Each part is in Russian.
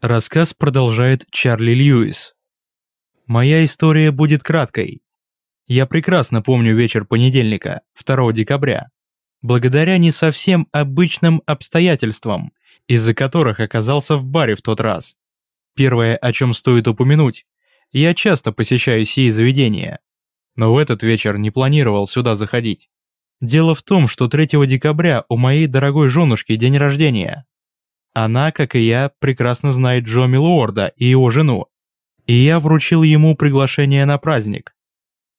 Рассказ продолжает Чарли Льюис. Моя история будет краткой. Я прекрасно помню вечер понедельника, 2 декабря. Благодаря не совсем обычным обстоятельствам, из-за которых оказался в баре в тот раз. Первое, о чем стоит упомянуть, я часто посещаю сие заведения, но в этот вечер не планировал сюда заходить. Дело в том, что 3 декабря у моей дорогой женушки день рождения. Она, как и я, прекрасно знает Джо Милуорда и его жену, и я вручил ему приглашение на праздник.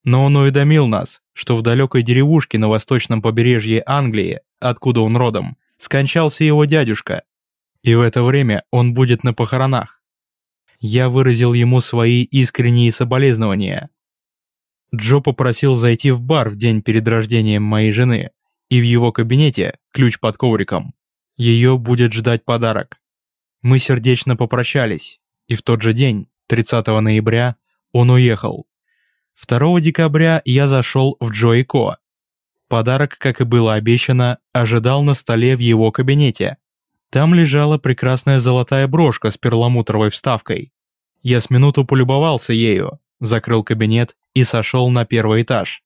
Но он уведомил нас, что в далекой деревушке на восточном побережье Англии, откуда он родом, скончался его дядюшка, и в это время он будет на похоронах. Я выразил ему свои искренние соболезнования. Джо попросил зайти в бар в день перед рождением моей жены, и в его кабинете, ключ под ковриком, ее будет ждать подарок. Мы сердечно попрощались, и в тот же день, 30 ноября, он уехал. 2 декабря я зашел в Джо Ко. Подарок, как и было обещано, ожидал на столе в его кабинете. Там лежала прекрасная золотая брошка с перламутровой вставкой. Я с минуту полюбовался ею, закрыл кабинет и сошел на первый этаж.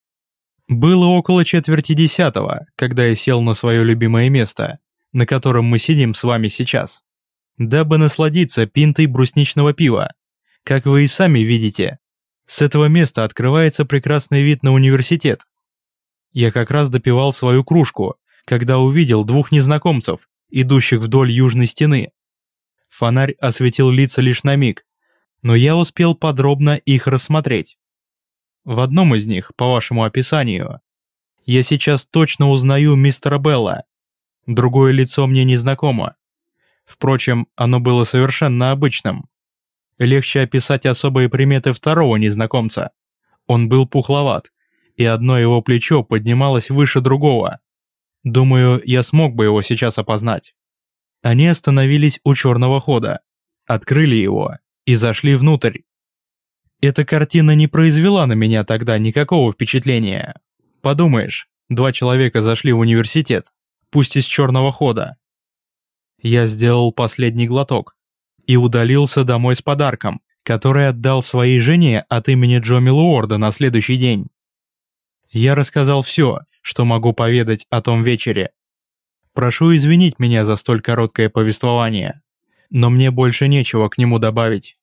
Было около четверти десятого, когда я сел на свое любимое место, на котором мы сидим с вами сейчас, дабы насладиться пинтой брусничного пива. Как вы и сами видите, с этого места открывается прекрасный вид на университет. Я как раз допивал свою кружку, когда увидел двух незнакомцев, идущих вдоль южной стены. Фонарь осветил лица лишь на миг, но я успел подробно их рассмотреть. В одном из них, по вашему описанию, я сейчас точно узнаю мистера Белла. Другое лицо мне незнакомо. Впрочем, оно было совершенно обычным. Легче описать особые приметы второго незнакомца. Он был пухловат, и одно его плечо поднималось выше другого. Думаю, я смог бы его сейчас опознать. Они остановились у черного хода, открыли его и зашли внутрь. Эта картина не произвела на меня тогда никакого впечатления. Подумаешь, два человека зашли в университет, пусть из черного хода. Я сделал последний глоток и удалился домой с подарком, который отдал своей жене от имени Джо Милуорда на следующий день. Я рассказал все, что могу поведать о том вечере. Прошу извинить меня за столь короткое повествование, но мне больше нечего к нему добавить.